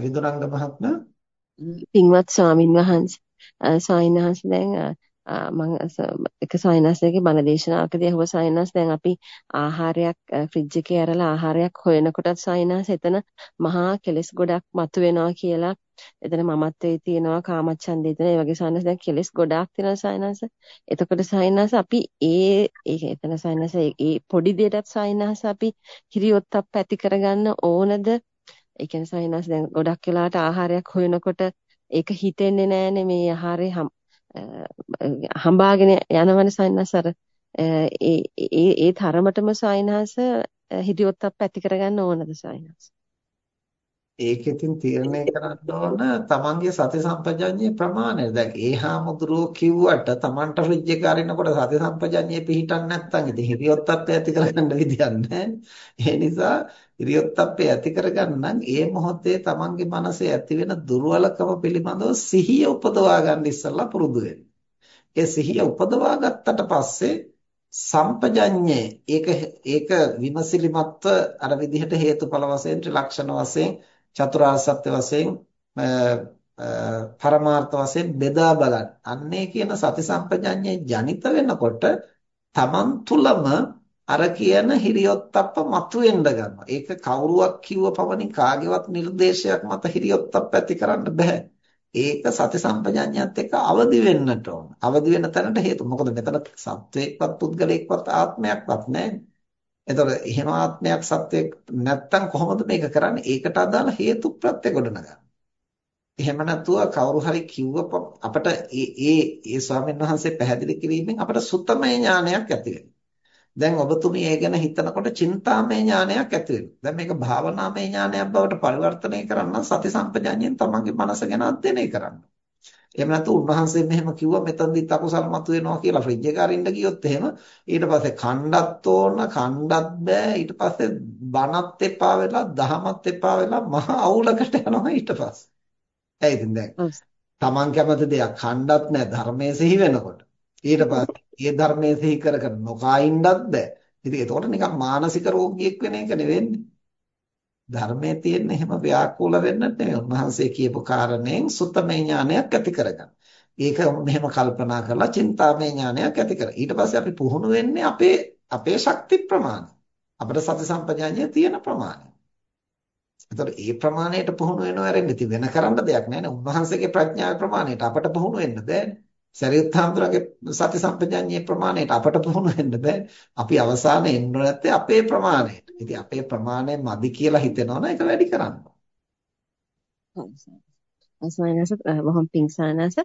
විදුරංග මහත්මයා? පින්වත් ස්වාමින් වහන්සේ සායිනහස් දැන් මම එක සායිනස්ගේ බණ දේශනාවකදී අහුව සායිනස් දැන් අපි ආහාරයක් ෆ්‍රිජ් එකේ අරලා ආහාරයක් හොයනකොටත් සායිනස් එතන මහා කෙලස් ගොඩක් මතුවෙනවා කියලා. එතන මමත්වයේ තියෙනවා කාමච්ඡන්දේ තියෙනවා. ඒ වගේ සායිනස් දැන් කෙලස් ගොඩාක් තියෙනවා සායිනස් එතකොට සායිනස් අපි ඒ ඒක එතන සායිනස් ඒ පොඩි දෙයටත් සායිනස් අපි හිරියොත්පත් ඇති කරගන්න ඕනද? ඒ කියන්නේ සායිනස් දැන් ගොඩක් වෙලාවට ආහාරයක් හොයනකොට ඒක හිතෙන්නේ නැහැනේ මේ ආහාරේ හම්බාගෙන යනවනේ සායිනස් අර. ඒ ඒ ඒ තරමටම සායිනස් හිතියොත්පත් ඇති කරගන්න ඕනද සායිනස්? ඒකෙතින් තීරණය කරන්න ඕන තමන්ගේ සති සම්පජඤ්ඤේ ප්‍රමාණය. දැන් ඒහාමුදුරෝ කිව්වට තමන්ට ෆ්‍රිජ් එක අරිනකොට සති සම්පජඤ්ඤේ පිහිටන්නේ නැත්නම් ඉතින් හිරියොත්පත් ඇති කරගන්න විදියක් නැහැ. ඒ නිසා හිරියොත්පත් ඇති කරගන්න ඒ මොහොතේ තමන්ගේ මනසේ ඇති වෙන දුර්වලකම පිළිබඳව සිහිය උපදවා ගන්න ඉස්සෙල්ලා පුරුදු ඒ සිහිය උපදවා ගත්තට පස්සේ සම්පජඤ්ඤේ ඒක ඒක විමසිලිමත්ව අර විදිහට හේතුඵල වශයෙන් ත්‍රිලක්ෂණ වශයෙන් චතුරාර්ය සත්‍ය වශයෙන් පරමාර්ථ වශයෙන් බෙදා බලන්න. අන්නේ කියන සති සම්පජඤ්ඤේ ජනිත වෙනකොට තමන් තුලම අර කියන හිරියොත්ප්ප මතුවෙන්න ගන්නවා. ඒක කවුරුවක් කිව්ව පමණින් කාගේවත් නිර්දේශයක් මත හිරියොත්ප්ප ඇති කරන්න බෑ. ඒක සති සම්පජඤ්ඤයත් එක්ක අවදි වෙන්නට ඕන. අවදි වෙන තැනට හේතු. මොකද මෙතන සත්වයක්වත් පුද්ගලයෙක්වත් ආත්මයක්වත් නැහැ. එතකොට එහෙම ආත්මයක් සත්වයක් නැත්තම් කොහොමද මේක කරන්නේ? ඒකට අදාළ හේතු ප්‍රත්‍ය ගොඩනගන්න. එහෙම නැතුව කවුරු හරි කිව්ව අපිට ඒ ඒ ඒ ස්වාමීන් වහන්සේ පැහැදිලි කිරීමෙන් අපිට සුත්තමය ඥානයක් ඇති දැන් ඔබතුමී ඒ ගැන හිතනකොට චින්තාමය ඥානයක් ඇති දැන් මේක භාවනාමය ඥානයක් බවට පරිවර්තනය කරන්න සති සම්පජාඤ්ඤයෙන් තමන්ගේ මනස ගැන අධ්‍යයනය කරන්න. එහෙම නැත්නම් උන්වහන්සේ මෙහෙම කිව්වා මෙතනදිත් අකුසල් මතුවෙනවා කියලා ෆ්‍රිජ් එක අරින්න ගියොත් එහෙම ඊට පස්සේ කණ්ඩත් ඕන කණ්ඩත් බෑ ඊට පස්සේ බණත් එපා වෙලා දහමත් එපා වෙලා මහා අවුලකට යනවා ඊට පස්සේ. ඒ ඉතින් දැන් Taman කැමති දෙයක් කණ්ඩත් නෑ ධර්මයේ සිහි වෙනකොට. ඊට පස්සේ ඒ ධර්මයේ සිහි කර කර නොකා ඉන්නත් බෑ. ඉතින් ඒතකොට නිකන් මානසික රෝගියෙක් වෙන එක නෙවෙන්නේ. ධර්මයේ තියෙන එහෙම ව්‍යාකූල වෙන්නත් නෙවෙයි. උන්වහන්සේ කියපු කාරණයෙන් සුත්තමේ ඥානයක් ඇති කරගන්න. ඒක මෙහෙම කල්පනා කරලා චින්තාමය ඥානයක් ඇති කර. ඊට පස්සේ අපි පුහුණු වෙන්නේ අපේ අපේ ශක්ති ප්‍රමාණය. අපේ සති සම්පජාඤ්ඤය තියෙන ප්‍රමාණය. එතකොට ඒ ප්‍රමාණයට පුහුණු වෙනව ඇරෙන්න ඉතින් වෙන කරන්න දෙයක් නැහැ නේ. උන්වහන්සේගේ ප්‍රඥාවේ ප්‍රමාණයට අපට පුහුණු වෙන්න බෑනේ. සරියුත් හාමුදුරගේ සති සම්පජාඤ්ඤයේ ප්‍රමාණයට අපට පුහුණු වෙන්න බෑ. අපි අවසානයේ එන්න නැත්තේ අපේ ප්‍රමාණයට. ඉතින් අපේ ප්‍රමාණය මදි කියලා හිතෙනවනම් ඒක වැඩි කරන්න. අසවනස බොහොම පිං සානස